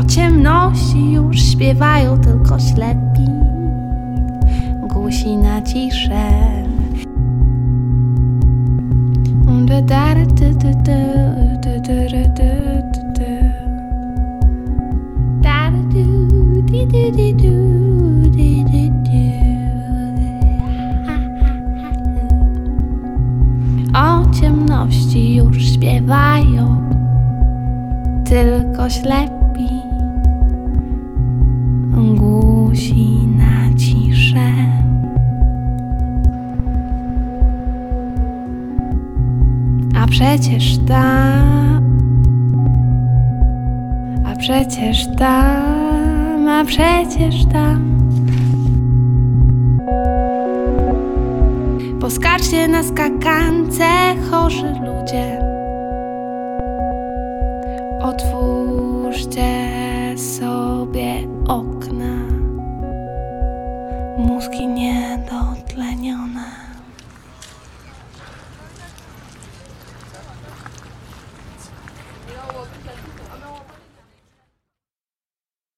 O ciemności już śpiewają tylko ślepi Gusi na ciszę O ciemności już śpiewają tylko ślepi przecież tam, a przecież tam, a przecież tam. Poskaczcie na skakance, chorzy ludzie. Otwórzcie sobie okna, mózgi niedotlenione.